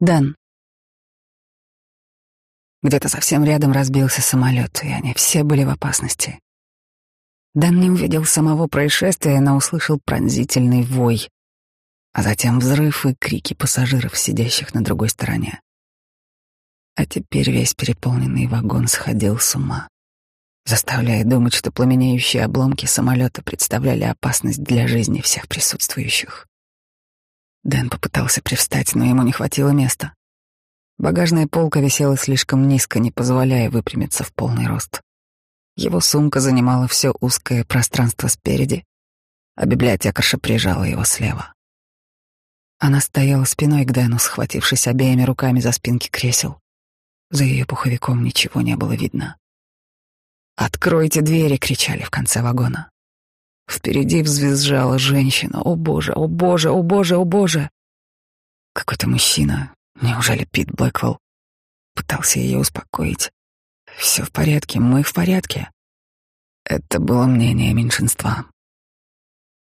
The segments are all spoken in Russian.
Дэн. Где-то совсем рядом разбился самолет, и они все были в опасности. Дэн не увидел самого происшествия, но услышал пронзительный вой, а затем взрыв и крики пассажиров, сидящих на другой стороне. А теперь весь переполненный вагон сходил с ума, заставляя думать, что пламенеющие обломки самолета представляли опасность для жизни всех присутствующих. Дэн попытался привстать, но ему не хватило места. Багажная полка висела слишком низко, не позволяя выпрямиться в полный рост. Его сумка занимала все узкое пространство спереди, а библиотекарша прижала его слева. Она стояла спиной к Дэну, схватившись обеими руками за спинки кресел. За ее пуховиком ничего не было видно. «Откройте двери!» — кричали в конце вагона. Впереди взвизжала женщина. «О боже, о боже, о боже, о боже!» Какой-то мужчина, неужели Пит Блэквелл, пытался ее успокоить. «Все в порядке, мы в порядке». Это было мнение меньшинства.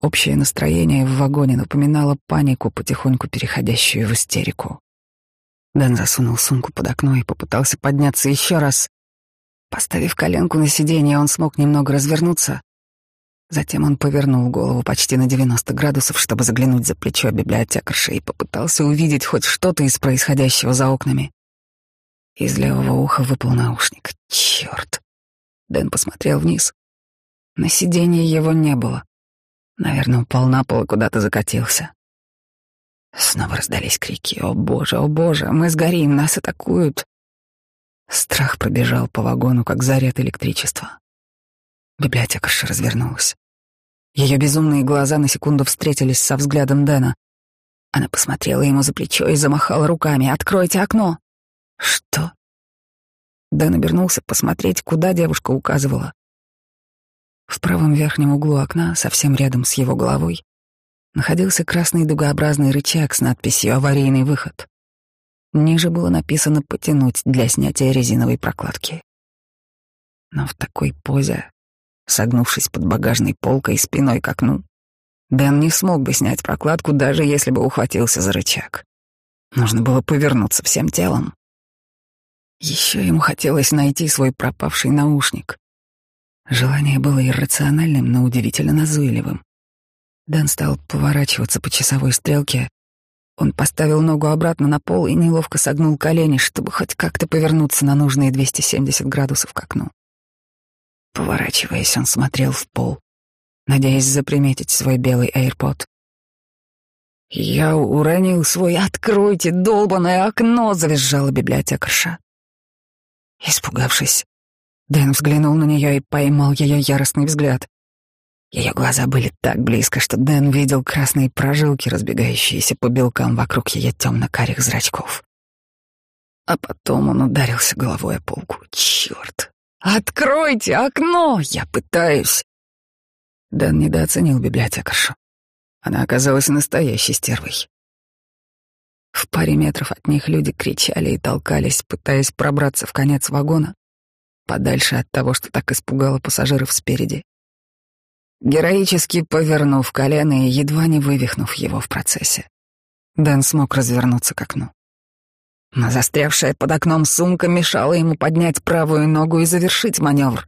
Общее настроение в вагоне напоминало панику, потихоньку переходящую в истерику. Дэн засунул сумку под окно и попытался подняться еще раз. Поставив коленку на сиденье, он смог немного развернуться, Затем он повернул голову почти на 90 градусов, чтобы заглянуть за плечо библиотекарши и попытался увидеть хоть что-то из происходящего за окнами. Из левого уха выпал наушник. Черт! Дэн посмотрел вниз. На сиденье его не было. Наверное, упал на пол и куда-то закатился. Снова раздались крики. «О боже, о боже, мы сгорим, нас атакуют!» Страх пробежал по вагону, как заряд электричества. Библиотекарша развернулась. Ее безумные глаза на секунду встретились со взглядом Дэна. Она посмотрела ему за плечо и замахала руками. «Откройте окно!» «Что?» Дэн обернулся посмотреть, куда девушка указывала. В правом верхнем углу окна, совсем рядом с его головой, находился красный дугообразный рычаг с надписью «Аварийный выход». Ниже было написано «Потянуть» для снятия резиновой прокладки. Но в такой позе согнувшись под багажной полкой спиной к окну. Дэн не смог бы снять прокладку, даже если бы ухватился за рычаг. Нужно было повернуться всем телом. Еще ему хотелось найти свой пропавший наушник. Желание было иррациональным, но удивительно назойливым. Дэн стал поворачиваться по часовой стрелке. Он поставил ногу обратно на пол и неловко согнул колени, чтобы хоть как-то повернуться на нужные 270 градусов к окну. Поворачиваясь, он смотрел в пол, надеясь заприметить свой белый AirPod. «Я уронил свой «Откройте долбанное окно!» — завизжала библиотекарша. Испугавшись, Дэн взглянул на нее и поймал ее яростный взгляд. Ее глаза были так близко, что Дэн видел красные прожилки, разбегающиеся по белкам вокруг ее темно-карих зрачков. А потом он ударился головой о полку. Черт! «Откройте окно! Я пытаюсь!» Дэн недооценил библиотекаршу. Она оказалась настоящей стервой. В паре метров от них люди кричали и толкались, пытаясь пробраться в конец вагона, подальше от того, что так испугало пассажиров спереди. Героически повернув колено и едва не вывихнув его в процессе, Дэн смог развернуться к окну но застрявшая под окном сумка мешала ему поднять правую ногу и завершить маневр.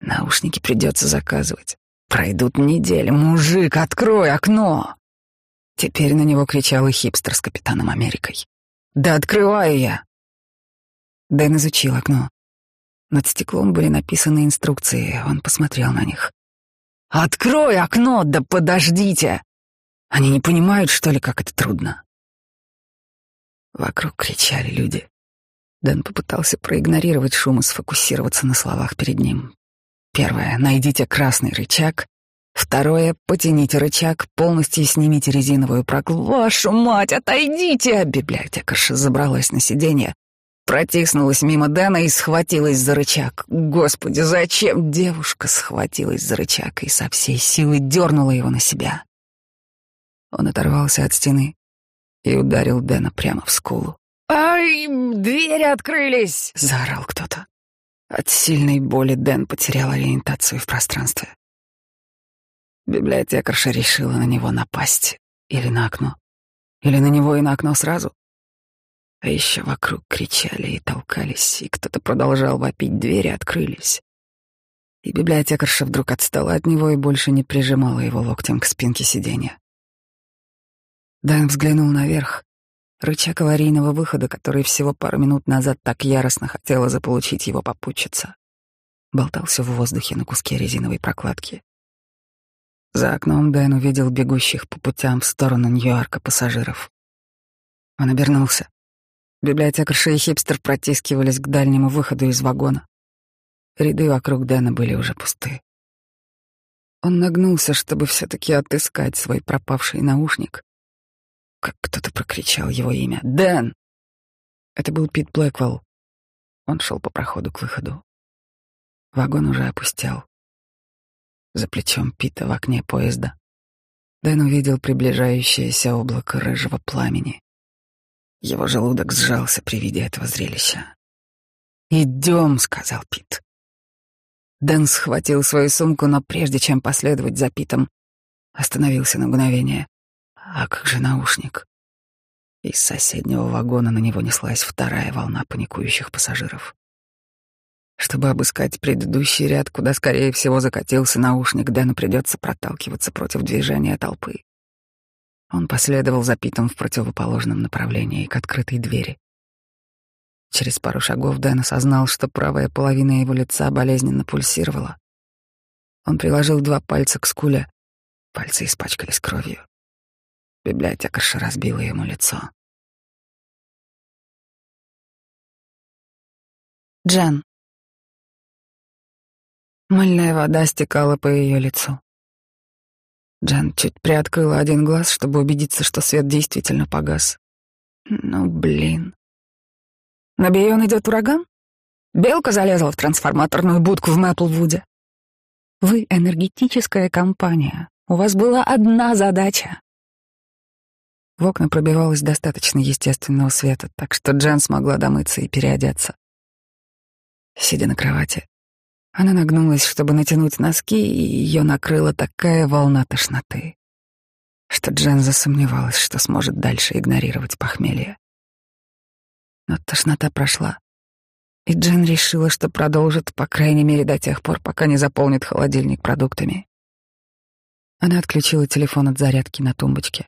Наушники придется заказывать. Пройдут недели. Мужик, открой окно! Теперь на него кричал и хипстер с капитаном Америкой. Да открываю я! Дэн изучил окно. Над стеклом были написаны инструкции, он посмотрел на них. «Открой окно, да подождите!» Они не понимают, что ли, как это трудно. Вокруг кричали люди. Дэн попытался проигнорировать шум и сфокусироваться на словах перед ним. Первое — найдите красный рычаг. Второе — потяните рычаг, полностью снимите резиновую прокладку. Вашу мать, отойдите! Библиотекарша забралась на сиденье, протиснулась мимо Дэна и схватилась за рычаг. Господи, зачем девушка схватилась за рычаг и со всей силы дернула его на себя? Он оторвался от стены, и ударил Дэна прямо в скулу. «Ай, двери открылись!» — заорал кто-то. От сильной боли Дэн потерял ориентацию в пространстве. Библиотекарша решила на него напасть. Или на окно. Или на него и на окно сразу. А еще вокруг кричали и толкались, и кто-то продолжал вопить, двери открылись. И библиотекарша вдруг отстала от него и больше не прижимала его локтем к спинке сиденья. Дэн взглянул наверх. Рычаг аварийного выхода, который всего пару минут назад так яростно хотела заполучить его попутчица, болтался в воздухе на куске резиновой прокладки. За окном Дэн увидел бегущих по путям в сторону Нью-Йорка пассажиров. Он обернулся. Библиотекарша и хипстер протискивались к дальнему выходу из вагона. Ряды вокруг Дэна были уже пусты. Он нагнулся, чтобы все-таки отыскать свой пропавший наушник, как кто-то прокричал его имя. «Дэн!» Это был Пит Блэквелл. Он шел по проходу к выходу. Вагон уже опустел. За плечом Пита в окне поезда Дэн увидел приближающееся облако рыжего пламени. Его желудок сжался при виде этого зрелища. «Идем», — сказал Пит. Дэн схватил свою сумку, но прежде чем последовать за Питом, остановился на мгновение. А как же наушник? Из соседнего вагона на него неслась вторая волна паникующих пассажиров. Чтобы обыскать предыдущий ряд, куда, скорее всего, закатился наушник, Дэну придется проталкиваться против движения толпы. Он последовал за Питом в противоположном направлении к открытой двери. Через пару шагов Дэн осознал, что правая половина его лица болезненно пульсировала. Он приложил два пальца к скуле, пальцы испачкались кровью. Библиотекарша разбила ему лицо. Джан. Мыльная вода стекала по ее лицу. Джан чуть приоткрыла один глаз, чтобы убедиться, что свет действительно погас. Ну, блин. На Бейон идет ураган? Белка залезла в трансформаторную будку в Мэплвуде. Вы энергетическая компания. У вас была одна задача в окна пробивалось достаточно естественного света, так что Джен смогла домыться и переодеться. Сидя на кровати, она нагнулась, чтобы натянуть носки, и ее накрыла такая волна тошноты, что Джен засомневалась, что сможет дальше игнорировать похмелье. Но тошнота прошла, и Джен решила, что продолжит, по крайней мере, до тех пор, пока не заполнит холодильник продуктами. Она отключила телефон от зарядки на тумбочке.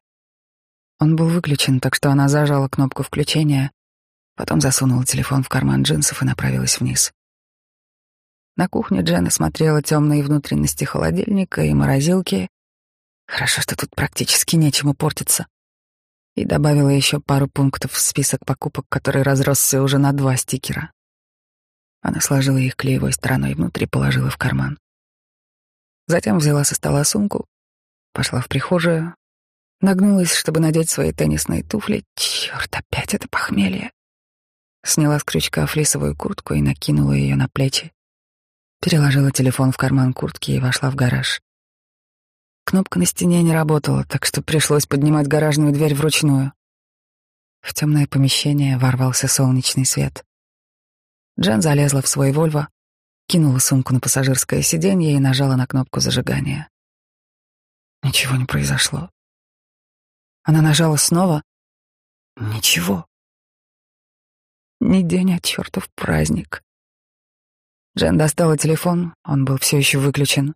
Он был выключен, так что она зажала кнопку включения, потом засунула телефон в карман джинсов и направилась вниз. На кухне Дженна смотрела темные внутренности холодильника и морозилки. Хорошо, что тут практически нечему портиться. И добавила еще пару пунктов в список покупок, который разросся уже на два стикера. Она сложила их клеевой стороной внутри, положила в карман. Затем взяла со стола сумку, пошла в прихожую, Нагнулась, чтобы надеть свои теннисные туфли. Черт, опять это похмелье. Сняла с крючка флисовую куртку и накинула ее на плечи. Переложила телефон в карман куртки и вошла в гараж. Кнопка на стене не работала, так что пришлось поднимать гаражную дверь вручную. В темное помещение ворвался солнечный свет. Джен залезла в свой Вольво, кинула сумку на пассажирское сиденье и нажала на кнопку зажигания. Ничего не произошло. Она нажала снова. Ничего. Не день, а чертов праздник. Джен достала телефон, он был все еще выключен.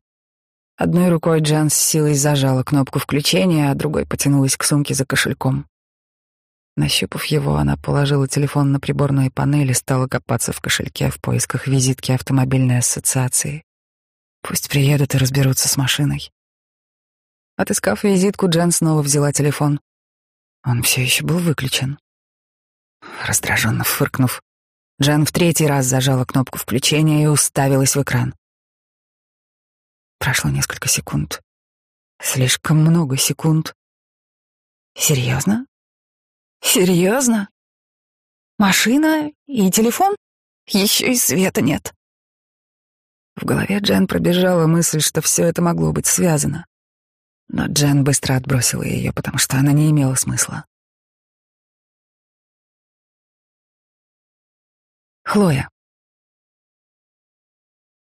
Одной рукой Джен с силой зажала кнопку включения, а другой потянулась к сумке за кошельком. Нащупав его, она положила телефон на приборную панель и стала копаться в кошельке в поисках визитки автомобильной ассоциации. Пусть приедут и разберутся с машиной. Отыскав визитку, Джен снова взяла телефон. Он все еще был выключен. Раздраженно фыркнув, Джен в третий раз зажала кнопку включения и уставилась в экран. Прошло несколько секунд. Слишком много секунд. Серьезно? Серьезно? Машина и телефон? Еще и света нет. В голове Джен пробежала мысль, что все это могло быть связано. Но Джен быстро отбросила ее, потому что она не имела смысла. Хлоя.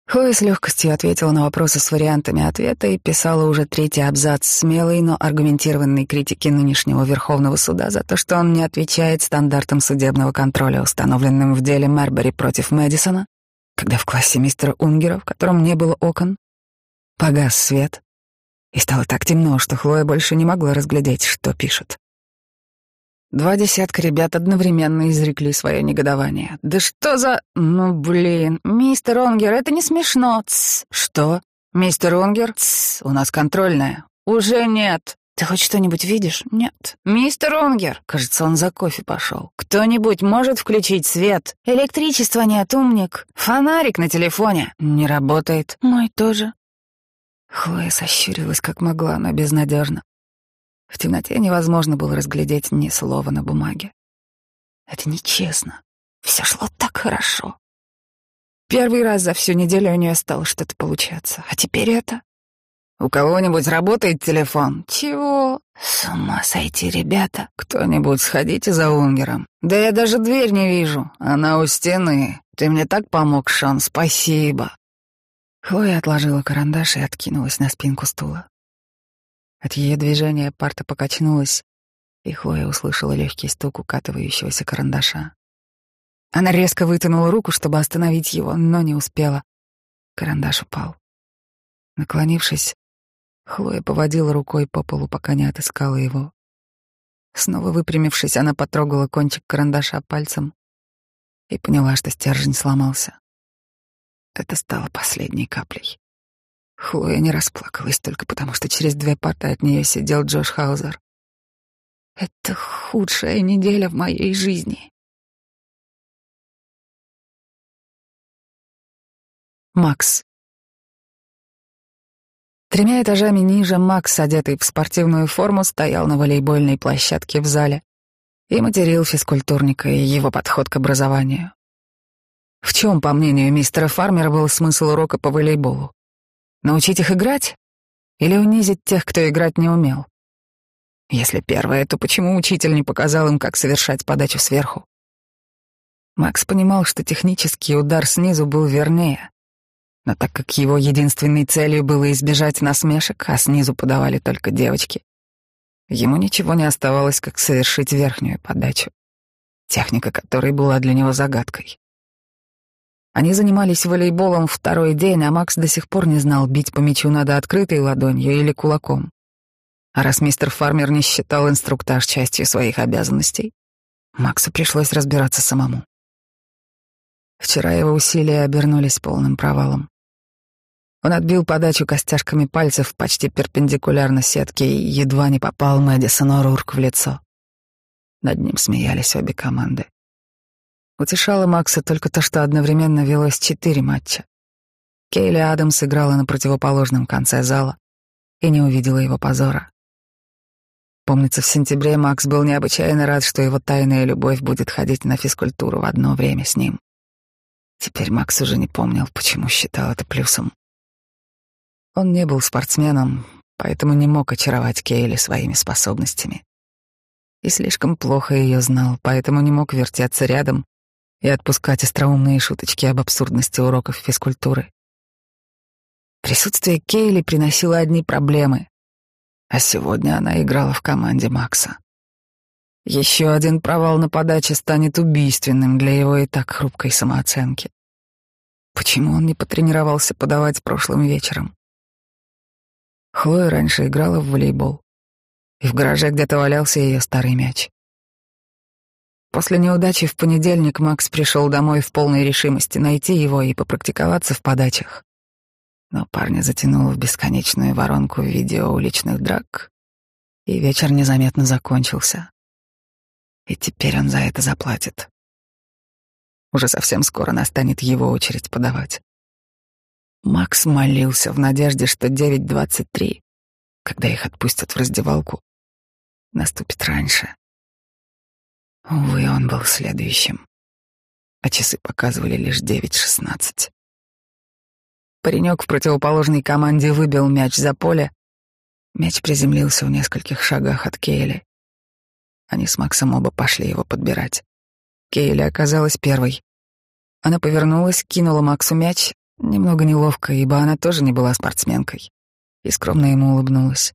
Хлоя с легкостью ответила на вопросы с вариантами ответа и писала уже третий абзац смелой, но аргументированной критики нынешнего Верховного суда за то, что он не отвечает стандартам судебного контроля, установленным в деле Мербери против Мэдисона, когда в классе мистера Унгера, в котором не было окон, погас свет, и стало так темно, что Хлоя больше не могла разглядеть, что пишет. Два десятка ребят одновременно изрекли свое негодование. «Да что за... Ну, блин, мистер Онгер, это не смешно!» Тсс. «Что? Мистер Онгер? Тсс, у нас контрольная». «Уже нет». «Ты хоть что-нибудь видишь?» «Нет». «Мистер Онгер!» Кажется, он за кофе пошел. «Кто-нибудь может включить свет?» «Электричества нет, умник». «Фонарик на телефоне?» «Не работает». «Мой тоже». Хлоя сощурилась как могла, но безнадежно. В темноте невозможно было разглядеть ни слова на бумаге. Это нечестно. Все шло так хорошо. Первый раз за всю неделю у нее стало что-то получаться. А теперь это... У кого-нибудь работает телефон? Чего? С ума сойти, ребята. Кто-нибудь сходите за Унгером. Да я даже дверь не вижу. Она у стены. Ты мне так помог, Шон, спасибо. Хлоя отложила карандаш и откинулась на спинку стула. От ее движения парта покачнулась, и Хлоя услышала легкий стук укатывающегося карандаша. Она резко вытянула руку, чтобы остановить его, но не успела. Карандаш упал. Наклонившись, Хлоя поводила рукой по полу, пока не отыскала его. Снова выпрямившись, она потрогала кончик карандаша пальцем и поняла, что стержень сломался. Это стало последней каплей. Хлоя не расплакалась только потому, что через две парты от нее сидел Джош Хаузер. Это худшая неделя в моей жизни. Макс. Тремя этажами ниже Макс, одетый в спортивную форму, стоял на волейбольной площадке в зале и материл физкультурника и его подход к образованию. В чем, по мнению мистера Фармера, был смысл урока по волейболу? Научить их играть? Или унизить тех, кто играть не умел? Если первое, то почему учитель не показал им, как совершать подачу сверху? Макс понимал, что технический удар снизу был вернее, но так как его единственной целью было избежать насмешек, а снизу подавали только девочки, ему ничего не оставалось, как совершить верхнюю подачу, техника которой была для него загадкой. Они занимались волейболом второй день, а Макс до сих пор не знал, бить по мячу надо открытой ладонью или кулаком. А раз мистер Фармер не считал инструктаж частью своих обязанностей, Максу пришлось разбираться самому. Вчера его усилия обернулись полным провалом. Он отбил подачу костяшками пальцев почти перпендикулярно сетке и едва не попал Мэдисону Рурк в лицо. Над ним смеялись обе команды. Утешало Макса только то, что одновременно велось четыре матча. Кейли Адамс играла на противоположном конце зала и не увидела его позора. Помнится, в сентябре Макс был необычайно рад, что его тайная любовь будет ходить на физкультуру в одно время с ним. Теперь Макс уже не помнил, почему считал это плюсом. Он не был спортсменом, поэтому не мог очаровать Кейли своими способностями. И слишком плохо ее знал, поэтому не мог вертеться рядом и отпускать остроумные шуточки об абсурдности уроков физкультуры. Присутствие Кейли приносило одни проблемы, а сегодня она играла в команде Макса. Еще один провал на подаче станет убийственным для его и так хрупкой самооценки. Почему он не потренировался подавать прошлым вечером? Хлоя раньше играла в волейбол, и в гараже где-то валялся ее старый мяч. После неудачи в понедельник Макс пришел домой в полной решимости найти его и попрактиковаться в подачах. Но парня затянуло в бесконечную воронку видео уличных драк, и вечер незаметно закончился. И теперь он за это заплатит. Уже совсем скоро настанет его очередь подавать. Макс молился в надежде, что 9.23, когда их отпустят в раздевалку, наступит раньше. Увы, он был следующим, а часы показывали лишь девять шестнадцать. Паренек в противоположной команде выбил мяч за поле. Мяч приземлился в нескольких шагах от Кейли. Они с Максом оба пошли его подбирать. Кейли оказалась первой. Она повернулась, кинула Максу мяч, Немного неловко, ибо она тоже не была спортсменкой, и скромно ему улыбнулась.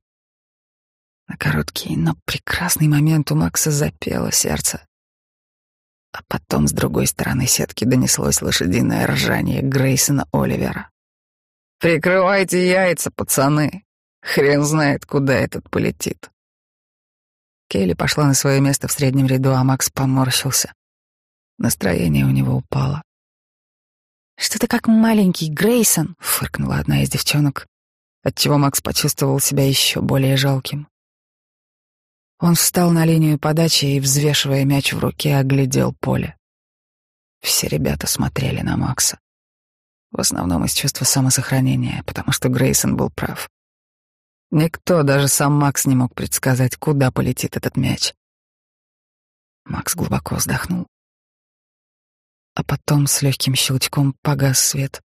На короткий, но прекрасный момент у Макса запело сердце. А потом с другой стороны сетки донеслось лошадиное ржание Грейсона Оливера. «Прикрывайте яйца, пацаны! Хрен знает, куда этот полетит!» Келли пошла на свое место в среднем ряду, а Макс поморщился. Настроение у него упало. «Что ты как маленький, Грейсон?» — фыркнула одна из девчонок, отчего Макс почувствовал себя еще более жалким. Он встал на линию подачи и, взвешивая мяч в руке, оглядел поле. Все ребята смотрели на Макса. В основном из чувства самосохранения, потому что Грейсон был прав. Никто, даже сам Макс, не мог предсказать, куда полетит этот мяч. Макс глубоко вздохнул. А потом с легким щелчком погас свет,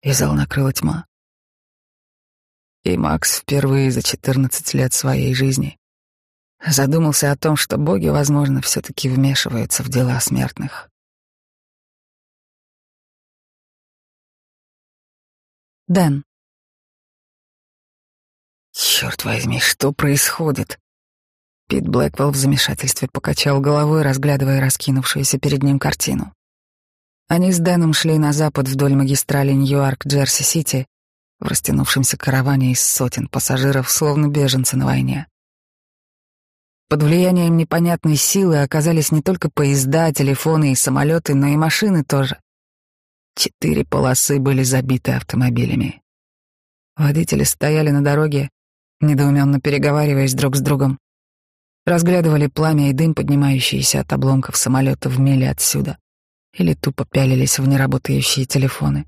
и зал накрыла тьма. И Макс впервые за 14 лет своей жизни задумался о том, что боги, возможно, все-таки вмешиваются в дела смертных. Дэн. Черт возьми, что происходит? Пит Блэквелл в замешательстве покачал головой, разглядывая раскинувшуюся перед ним картину. Они с Дэном шли на запад вдоль магистрали Ньюарк-Джерси-Сити в растянувшемся караване из сотен пассажиров, словно беженцы на войне. Под влиянием непонятной силы оказались не только поезда, телефоны и самолеты, но и машины тоже. Четыре полосы были забиты автомобилями. Водители стояли на дороге, недоуменно переговариваясь друг с другом. Разглядывали пламя и дым, поднимающиеся от обломков самолета в миле отсюда, или тупо пялились в неработающие телефоны.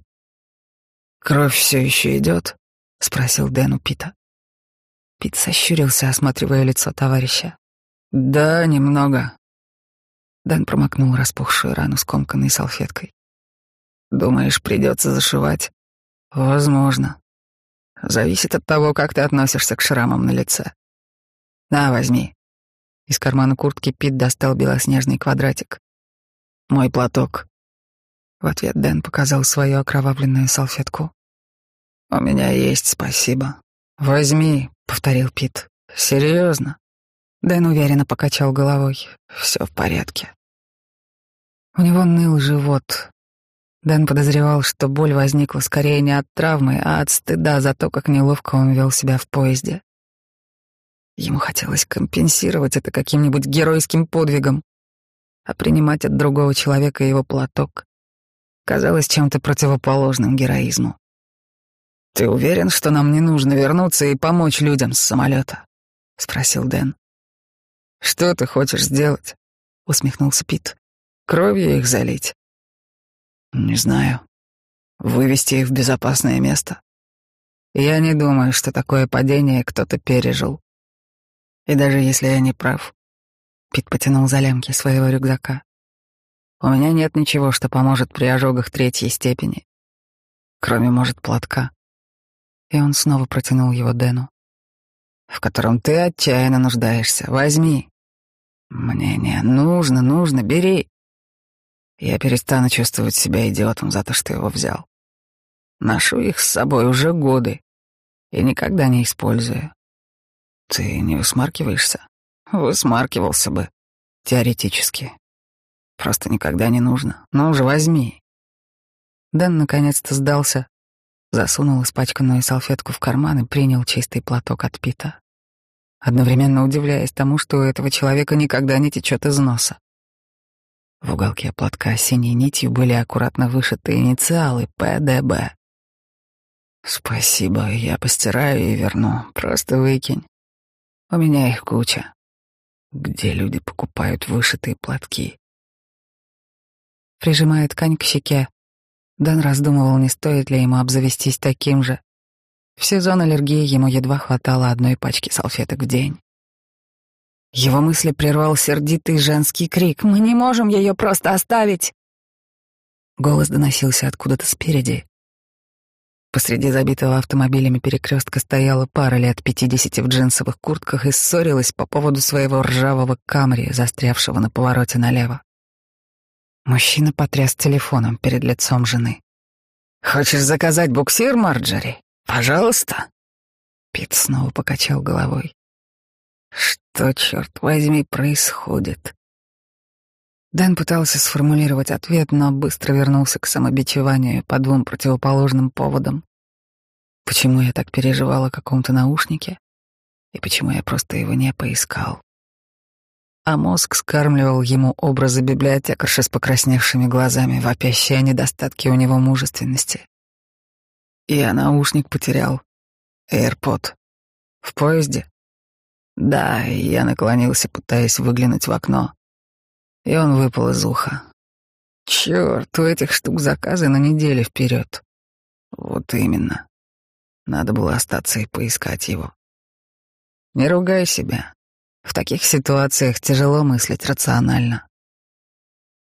«Кровь все еще идет?» — спросил Дэн у Пита. Пит сощурился, осматривая лицо товарища. Да, немного. Дэн промокнул распухшую рану скомканной салфеткой. Думаешь, придется зашивать? Возможно. Зависит от того, как ты относишься к шрамам на лице. На, возьми. Из кармана куртки Пит достал белоснежный квадратик. Мой платок. В ответ Дэн показал свою окровавленную салфетку. У меня есть, спасибо. Возьми, повторил Пит. Серьезно? Дэн уверенно покачал головой. Все в порядке. У него ныл живот. Дэн подозревал, что боль возникла скорее не от травмы, а от стыда за то, как неловко он вел себя в поезде. Ему хотелось компенсировать это каким-нибудь геройским подвигом, а принимать от другого человека его платок казалось чем-то противоположным героизму. «Ты уверен, что нам не нужно вернуться и помочь людям с самолета?» — спросил Дэн. «Что ты хочешь сделать?» — усмехнулся Пит. «Кровью их залить?» «Не знаю. Вывести их в безопасное место?» «Я не думаю, что такое падение кто-то пережил. И даже если я не прав...» Пит потянул за лямки своего рюкзака. «У меня нет ничего, что поможет при ожогах третьей степени. Кроме, может, платка». И он снова протянул его Дэну в котором ты отчаянно нуждаешься. Возьми. Мне не нужно, нужно, бери. Я перестану чувствовать себя идиотом за то, что его взял. Ношу их с собой уже годы и никогда не использую. Ты не высмаркиваешься? Высмаркивался бы, теоретически. Просто никогда не нужно. Ну уже возьми. Дэн наконец-то сдался, засунул испачканную салфетку в карман и принял чистый платок от Пита, одновременно удивляясь тому, что у этого человека никогда не течет из носа. В уголке платка синей нитью были аккуратно вышиты инициалы ПДБ. «Спасибо, я постираю и верну. Просто выкинь. У меня их куча. Где люди покупают вышитые платки?» Прижимая ткань к щеке, Дэн раздумывал, не стоит ли ему обзавестись таким же. В сезон аллергии ему едва хватало одной пачки салфеток в день. Его мысли прервал сердитый женский крик. «Мы не можем ее просто оставить!» Голос доносился откуда-то спереди. Посреди забитого автомобилями перекрестка стояла пара лет пятидесяти в джинсовых куртках и ссорилась по поводу своего ржавого камри, застрявшего на повороте налево. Мужчина потряс телефоном перед лицом жены. Хочешь заказать буксир, Марджери? Пожалуйста. Пит снова покачал головой. Что, черт возьми, происходит? Дэн пытался сформулировать ответ, но быстро вернулся к самобичеванию по двум противоположным поводам. Почему я так переживал о каком-то наушнике? И почему я просто его не поискал? А мозг скармливал ему образы библиотекарши с покрасневшими глазами, вопящие о недостатке у него мужественности. Я наушник потерял. AirPod. В поезде? Да, и я наклонился, пытаясь выглянуть в окно. И он выпал из уха. Черт, у этих штук заказы на неделю вперед. Вот именно. Надо было остаться и поискать его. Не ругай себя. В таких ситуациях тяжело мыслить рационально.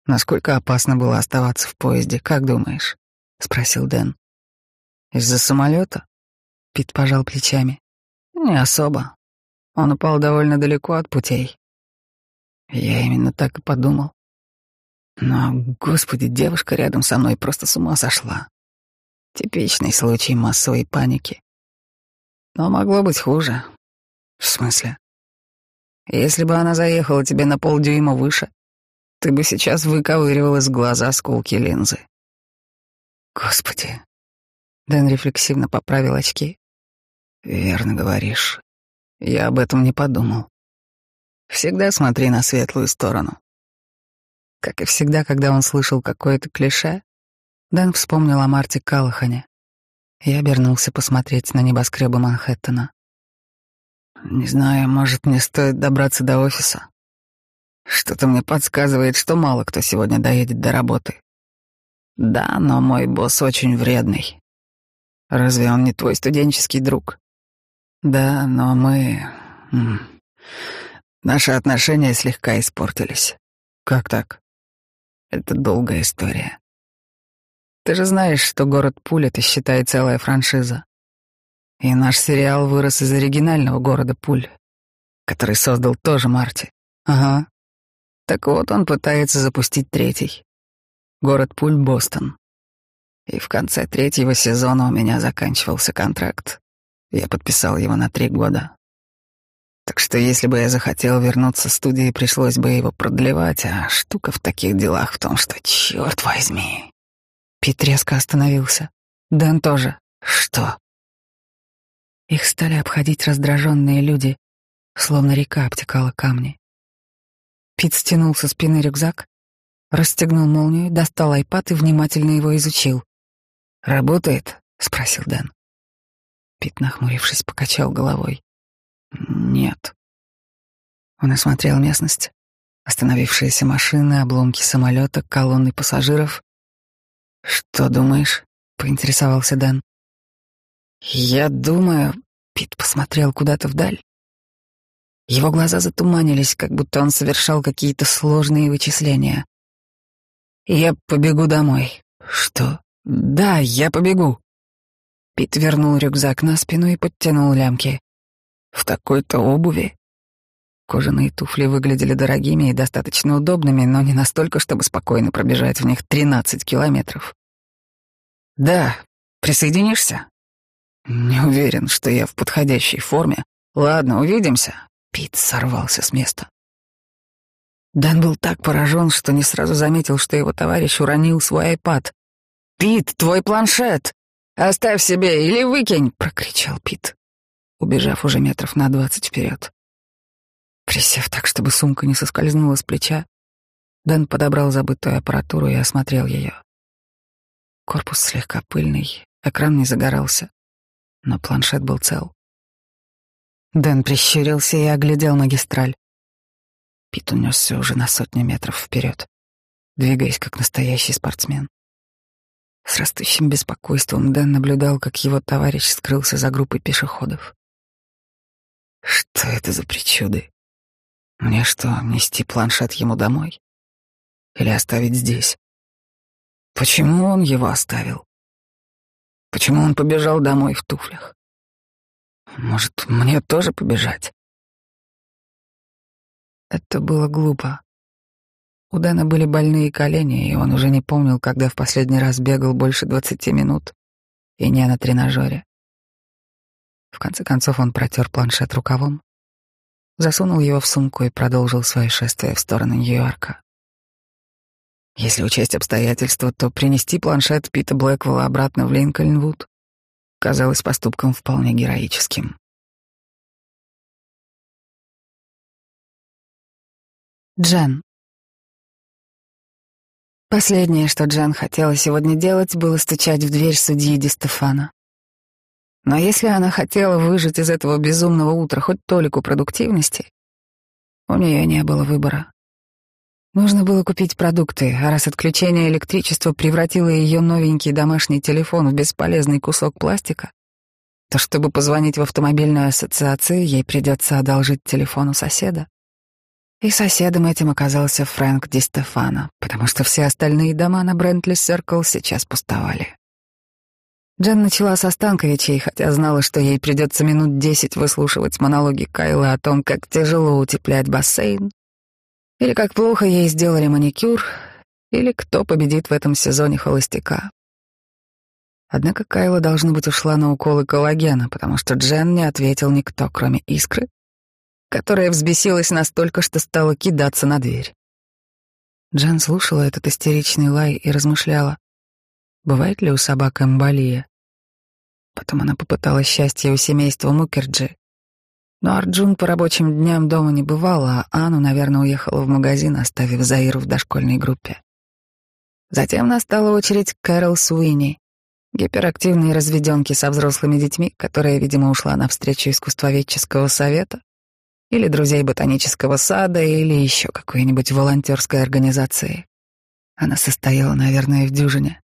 Насколько опасно было оставаться в поезде, как думаешь? спросил Дэн. Из-за самолета? Пит пожал плечами. Не особо. Он упал довольно далеко от путей. Я именно так и подумал. Но, господи, девушка рядом со мной просто с ума сошла. Типичный случай массовой паники. Но могло быть хуже. В смысле? Если бы она заехала тебе на полдюйма выше, ты бы сейчас выковыривал из глаза сколки линзы. Господи. Дэн рефлексивно поправил очки. Верно говоришь. Я об этом не подумал. Всегда смотри на светлую сторону. Как и всегда, когда он слышал какое-то клише, Дэн вспомнил о Марте Калахане и обернулся посмотреть на небоскребы Манхэттена. Не знаю, может, мне стоит добраться до офиса. Что-то мне подсказывает, что мало кто сегодня доедет до работы. Да, но мой босс очень вредный. Разве он не твой студенческий друг? Да, но мы... Наши отношения слегка испортились. Как так? Это долгая история. Ты же знаешь, что город Пуль — это, считай, целая франшиза. И наш сериал вырос из оригинального города Пуль, который создал тоже Марти. Ага. Так вот, он пытается запустить третий. Город Пуль, Бостон. И в конце третьего сезона у меня заканчивался контракт. Я подписал его на три года. Так что если бы я захотел вернуться в студии, пришлось бы его продлевать, а штука в таких делах в том, что, черт возьми. Пит резко остановился. Дэн тоже. Что? Их стали обходить раздраженные люди, словно река обтекала камни. Пит стянул со спины рюкзак, расстегнул молнию, достал айпад и внимательно его изучил. «Работает?» — спросил Дэн. Пит, нахмурившись, покачал головой. «Нет». Он осмотрел местность. Остановившиеся машины, обломки самолета, колонны пассажиров. «Что думаешь?» — поинтересовался Дэн. «Я думаю...» — Пит посмотрел куда-то вдаль. Его глаза затуманились, как будто он совершал какие-то сложные вычисления. «Я побегу домой». «Что?» «Да, я побегу». Пит вернул рюкзак на спину и подтянул лямки. «В такой-то обуви?» Кожаные туфли выглядели дорогими и достаточно удобными, но не настолько, чтобы спокойно пробежать в них 13 километров. «Да, присоединишься?» Не уверен, что я в подходящей форме. Ладно, увидимся. Пит сорвался с места. Дэн был так поражен, что не сразу заметил, что его товарищ уронил свой айпад. «Пит, твой планшет! Оставь себе или выкинь!» — прокричал Пит, убежав уже метров на двадцать вперед. Присев так, чтобы сумка не соскользнула с плеча, Дэн подобрал забытую аппаратуру и осмотрел ее. Корпус слегка пыльный, экран не загорался но планшет был цел. Дэн прищурился и оглядел магистраль. Пит унесся уже на сотню метров вперед, двигаясь как настоящий спортсмен. С растущим беспокойством Дэн наблюдал, как его товарищ скрылся за группой пешеходов. Что это за причуды? Мне что, нести планшет ему домой? Или оставить здесь? Почему он его оставил? Почему он побежал домой в туфлях? Может, мне тоже побежать? Это было глупо. У Дэна были больные колени, и он уже не помнил, когда в последний раз бегал больше двадцати минут, и не на тренажере. В конце концов он протер планшет рукавом, засунул его в сумку и продолжил свое шествие в сторону Нью-Йорка. Если учесть обстоятельства, то принести планшет Пита Блэквелла обратно в Линкольнвуд казалось поступком вполне героическим. Джен. Последнее, что Джен хотела сегодня делать, было стучать в дверь судьи Ди Стефана. Но если она хотела выжать из этого безумного утра хоть толику продуктивности, у нее не было выбора. Нужно было купить продукты, а раз отключение электричества превратило ее новенький домашний телефон в бесполезный кусок пластика, то чтобы позвонить в автомобильную ассоциацию, ей придется одолжить телефон у соседа. И соседом этим оказался Фрэнк Ди Стефано, потому что все остальные дома на Брентли Серкл сейчас пустовали. Джен начала со Станковичей, хотя знала, что ей придется минут десять выслушивать монологи Кайла о том, как тяжело утеплять бассейн, или как плохо ей сделали маникюр, или кто победит в этом сезоне холостяка. Однако Кайла, должно быть, ушла на уколы коллагена, потому что Джен не ответил никто, кроме Искры, которая взбесилась настолько, что стала кидаться на дверь. Джен слушала этот истеричный лай и размышляла, бывает ли у собак эмболия. Потом она попыталась счастье у семейства Мукерджи. Но Арджун по рабочим дням дома не бывала, а Ану, наверное, уехала в магазин, оставив Заиру в дошкольной группе. Затем настала очередь Кэрол Суини, гиперактивной разведенки со взрослыми детьми, которая, видимо, ушла на встречу искусствоведческого совета или друзей ботанического сада или еще какой-нибудь волонтерской организации. Она состояла, наверное, в дюжине.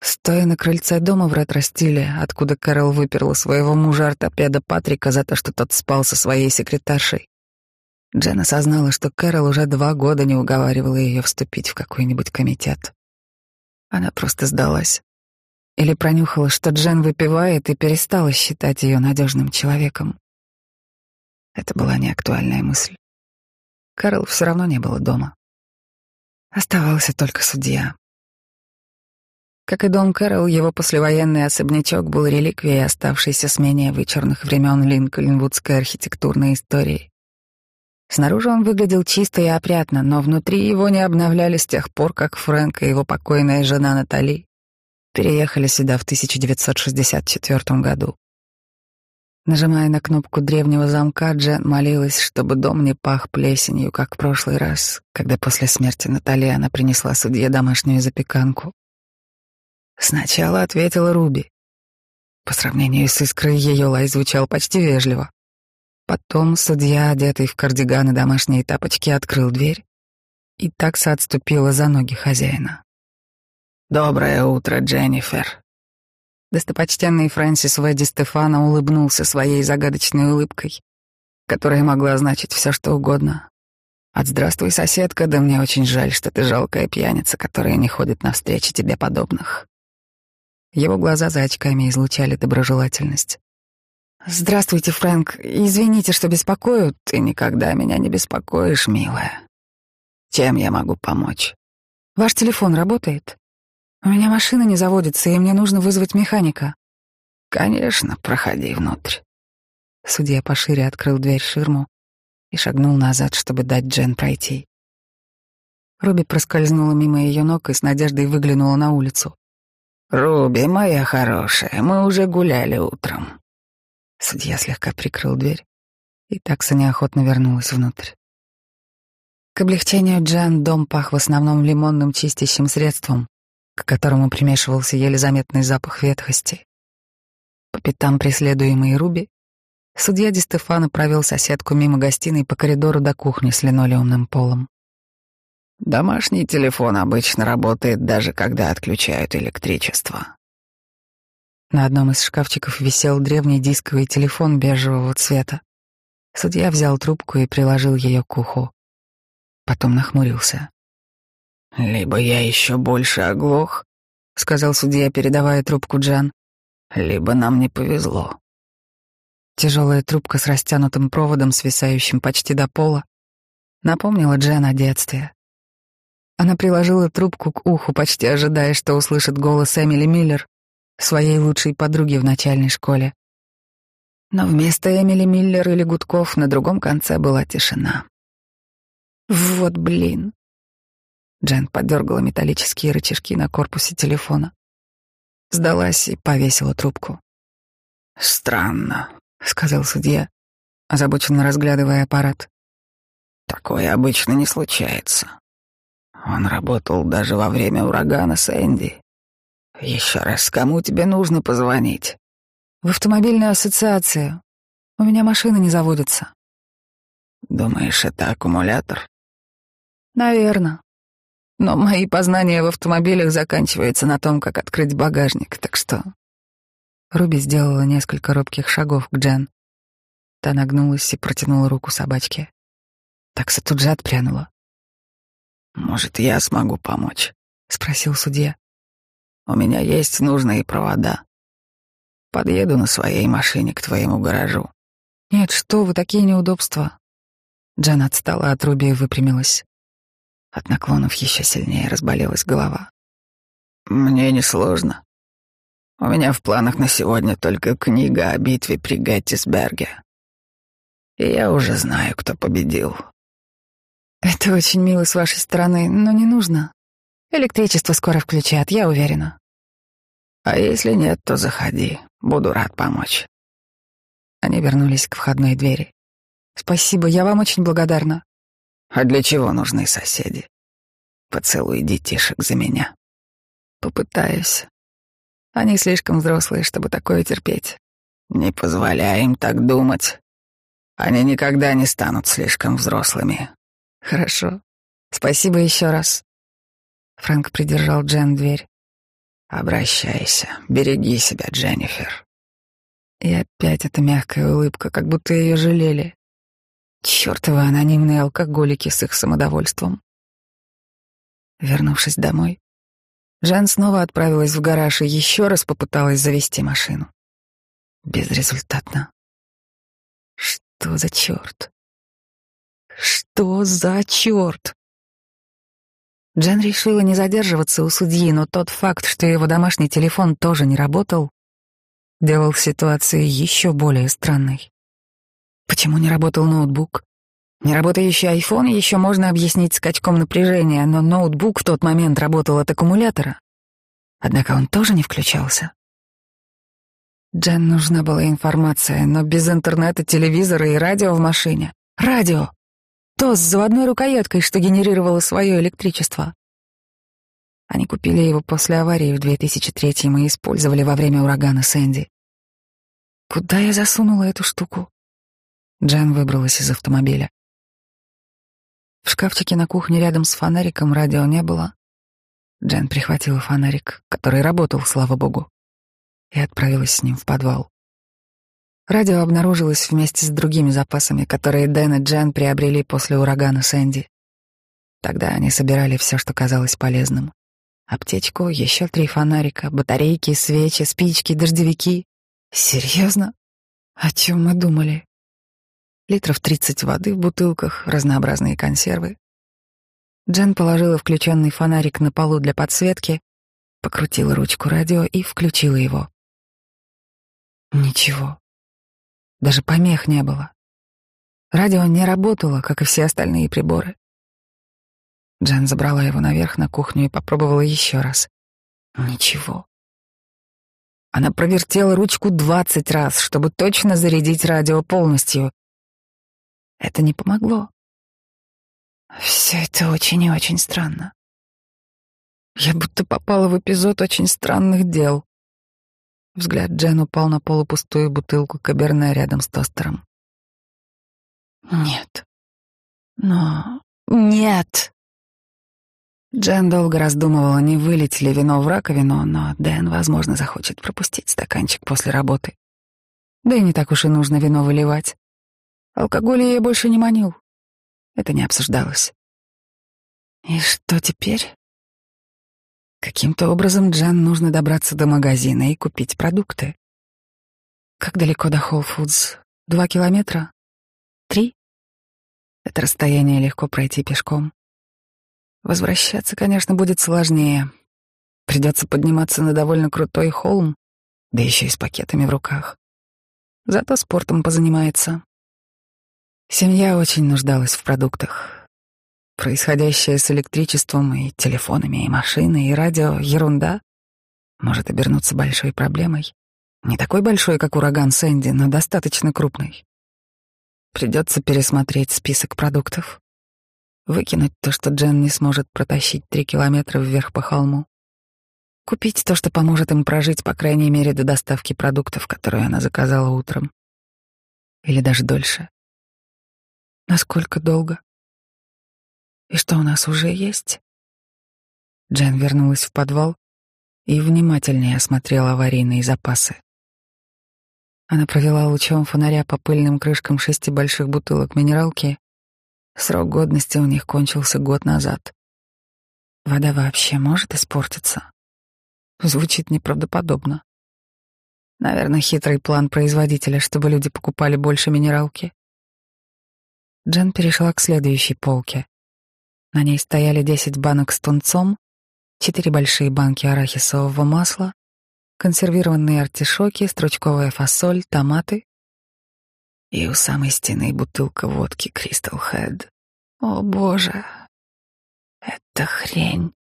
Стоя на крыльце дома в ретро-стиле, откуда Кэрол выперла своего мужа-ортопеда Патрика за то, что тот спал со своей секретаршей, Джен осознала, что Кэрол уже два года не уговаривала ее вступить в какой-нибудь комитет. Она просто сдалась. Или пронюхала, что Джен выпивает, и перестала считать ее надежным человеком. Это была неактуальная мысль. Кэрол все равно не было дома. Оставался только судья. Как и дом Кэрол, его послевоенный особнячок был реликвией, оставшейся с менее вычурных времен линкольнвудской архитектурной истории. Снаружи он выглядел чисто и опрятно, но внутри его не обновляли с тех пор, как Фрэнк и его покойная жена Натали переехали сюда в 1964 году. Нажимая на кнопку древнего замка, Джен молилась, чтобы дом не пах плесенью, как в прошлый раз, когда после смерти Натали она принесла судье домашнюю запеканку. Сначала ответила Руби. По сравнению с искрой ее лай звучал почти вежливо. Потом судья, одетый в кардиган и домашние тапочки, открыл дверь, и такса отступила за ноги хозяина. «Доброе утро, Дженнифер». Достопочтенный Фрэнсис Ведди Стефана улыбнулся своей загадочной улыбкой, которая могла означать все, что угодно. От «Здравствуй, соседка», да мне очень жаль, что ты жалкая пьяница, которая не ходит навстречу тебе подобных. Его глаза за очками излучали доброжелательность. «Здравствуйте, Фрэнк. Извините, что беспокою. Ты никогда меня не беспокоишь, милая. Чем я могу помочь?» «Ваш телефон работает? У меня машина не заводится, и мне нужно вызвать механика». «Конечно, проходи внутрь». Судья пошире открыл дверь ширму и шагнул назад, чтобы дать Джен пройти. Руби проскользнула мимо ее ног и с надеждой выглянула на улицу. «Руби, моя хорошая, мы уже гуляли утром». Судья слегка прикрыл дверь, и такса неохотно вернулась внутрь. К облегчению Джан дом пах в основном лимонным чистящим средством, к которому примешивался еле заметный запах ветхости. По пятам преследуемой Руби, судья Ди Стефано провел соседку мимо гостиной по коридору до кухни с линолеумным полом. Домашний телефон обычно работает даже когда отключают электричество. На одном из шкафчиков висел древний дисковый телефон бежевого цвета. Судья взял трубку и приложил ее к уху. Потом нахмурился. «Либо я еще больше оглох», — сказал судья, передавая трубку Джан, «либо нам не повезло». Тяжелая трубка с растянутым проводом, свисающим почти до пола, Напомнила Джен о детстве. Она приложила трубку к уху, почти ожидая, что услышит голос Эмили Миллер, своей лучшей подруги в начальной школе. Но вместо Эмили Миллер или гудков на другом конце была тишина. Вот блин. Джен подергала металлические рычажки на корпусе телефона. Сдалась и повесила трубку. «Странно», — сказал судья, озабоченно разглядывая аппарат. «Такое обычно не случается. Он работал даже во время урагана Сэнди. Еще раз, кому тебе нужно позвонить?» «В автомобильную ассоциацию. У меня машина не заводится». «Думаешь, это аккумулятор?» «Наверно. Но мои познания в автомобилях заканчиваются на том, как открыть багажник, так что...» Руби сделала несколько робких шагов к Джен. Та нагнулась и протянула руку собачке. Такса тут же отпрянула. «Может, я смогу помочь?» — спросил судья. «У меня есть нужные провода. Подъеду на своей машине к твоему гаражу». «Нет, что вы, такие неудобства». Джен отстала от Руби и выпрямилась. От наклонов еще сильнее разболелась голова. «Мне не сложно. У меня в планах на сегодня только книга о битве при Геттисберге. И я уже знаю, кто победил. Это очень мило с вашей стороны, но не нужно. Электричество скоро включат, я уверена. А если нет, то заходи. Буду рад помочь. Они вернулись к входной двери. Спасибо, я вам очень благодарна. А для чего нужны соседи? Поцелуй детишек за меня. Попытаюсь. Они слишком взрослые, чтобы такое терпеть. Не позволяй им так думать. Они никогда не станут слишком взрослыми. Хорошо. Спасибо еще раз. Фрэнк придержал Джен дверь. Обращайся. Береги себя, Дженнифер. И опять эта мягкая улыбка, как будто ее жалели. Чёртовы анонимные алкоголики с их самодовольством. Вернувшись домой, Жан снова отправилась в гараж и еще раз попыталась завести машину. Безрезультатно. Что за черт? Что за черт? Джен решила не задерживаться у судьи, но тот факт, что его домашний телефон тоже не работал, делал ситуацию еще более странной. Почему не работал ноутбук? Неработающий iPhone еще можно объяснить скачком напряжения, но ноутбук в тот момент работал от аккумулятора. Однако он тоже не включался. Джен нужна была информация, но без интернета, телевизора и радио в машине. Радио! То с заводной рукояткой, что генерировало свое электричество. Они купили его после аварии в 2003-м и использовали во время урагана Сэнди. Куда я засунула эту штуку? Джен выбралась из автомобиля. В шкафчике на кухне рядом с фонариком радио не было. Джен прихватила фонарик, который работал, слава богу, и отправилась с ним в подвал. Радио обнаружилось вместе с другими запасами, которые Дэн и Джен приобрели после урагана Сэнди. Тогда они собирали все, что казалось полезным. Аптечку, еще три фонарика, батарейки, свечи, спички, дождевики. Серьезно? О чем мы думали? Литров 30 воды в бутылках, разнообразные консервы. Джен положила включенный фонарик на полу для подсветки, покрутила ручку радио и включила его. Ничего. Даже помех не было. Радио не работало, как и все остальные приборы. Джен забрала его наверх на кухню и попробовала еще раз. Ничего. Она провертела ручку двадцать раз, чтобы точно зарядить радио полностью, это не помогло. Все это очень и очень странно. Я будто попала в эпизод очень странных дел. Взгляд Джен упал на полупустую бутылку каберне рядом с тостером. Нет. Но... Нет! Джен долго раздумывала, не вылить ли вино в раковину, но Дэн, возможно, захочет пропустить стаканчик после работы. Да и не так уж и нужно вино выливать. Алкоголь я больше не манил. Это не обсуждалось. И что теперь? Каким-то образом Джан нужно добраться до магазина и купить продукты. Как далеко до Foods? Два километра? Три? Это расстояние легко пройти пешком. Возвращаться, конечно, будет сложнее. Придется подниматься на довольно крутой холм, да еще и с пакетами в руках. Зато спортом позанимается. Семья очень нуждалась в продуктах. Происходящее с электричеством и телефонами, и машиной, и радио — ерунда. Может обернуться большой проблемой. Не такой большой, как ураган Сэнди, но достаточно крупной. Придется пересмотреть список продуктов. Выкинуть то, что Джен не сможет протащить три километра вверх по холму. Купить то, что поможет им прожить, по крайней мере, до доставки продуктов, которые она заказала утром. Или даже дольше. Насколько долго? И что у нас уже есть? Джен вернулась в подвал и внимательнее осмотрела аварийные запасы. Она провела лучом фонаря по пыльным крышкам шести больших бутылок минералки. Срок годности у них кончился год назад. Вода вообще может испортиться? Звучит неправдоподобно. Наверное, хитрый план производителя, чтобы люди покупали больше минералки. Джен перешла к следующей полке. На ней стояли десять банок с тунцом, четыре большие банки арахисового масла, консервированные артишоки, стручковая фасоль, томаты и у самой стены бутылка водки Crystal Head. О, боже, это хрень.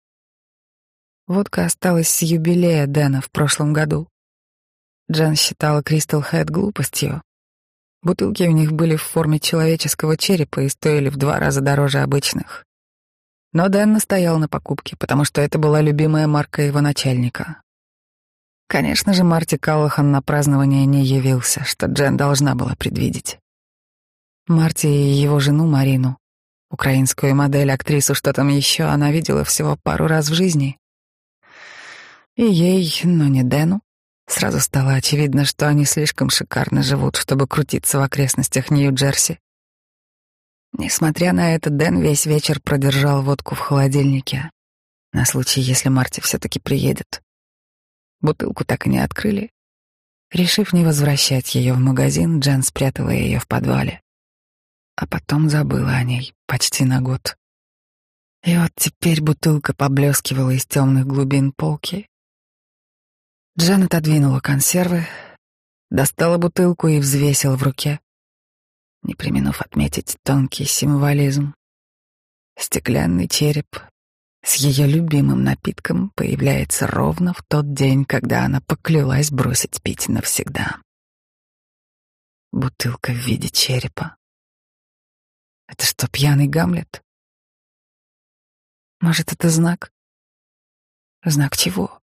Водка осталась с юбилея Дэна в прошлом году. Джен считала Crystal Head глупостью. Бутылки у них были в форме человеческого черепа и стоили в два раза дороже обычных. Но Дэн настоял на покупке, потому что это была любимая марка его начальника. Конечно же, Марти Каллахан на празднование не явился, что Джен должна была предвидеть. Марти и его жену Марину, украинскую модель, актрису, что там еще, она видела всего пару раз в жизни. И ей, но не Дэну, сразу стало очевидно, что они слишком шикарно живут, чтобы крутиться в окрестностях Нью-Джерси. Несмотря на это, Дэн весь вечер продержал водку в холодильнике, на случай, если Марти все-таки приедет. Бутылку так и не открыли. Решив не возвращать ее в магазин, Джен спрятала ее в подвале. А потом забыла о ней почти на год. И вот теперь бутылка поблескивала из темных глубин полки. Джен отодвинула консервы, достала бутылку и взвесила в руке, не применув отметить тонкий символизм. Стеклянный череп с ее любимым напитком появляется ровно в тот день, когда она поклялась бросить пить навсегда. Бутылка в виде черепа. Это что, пьяный Гамлет? Может, это знак? Знак чего?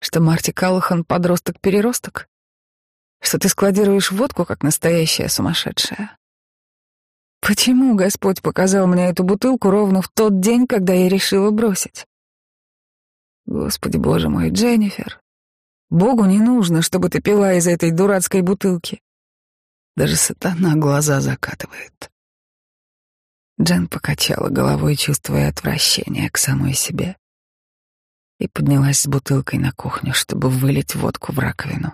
Что Марти Каллахан подросток-переросток? Что ты складируешь водку, как настоящая сумасшедшая? Почему Господь показал мне эту бутылку ровно в тот день, когда я решила бросить? Господи, боже мой, Дженнифер, Богу не нужно, чтобы ты пила из этой дурацкой бутылки. Даже сатана глаза закатывает. Джен покачала головой, чувствуя отвращение к самой себе, и поднялась с бутылкой на кухню, чтобы вылить водку в раковину.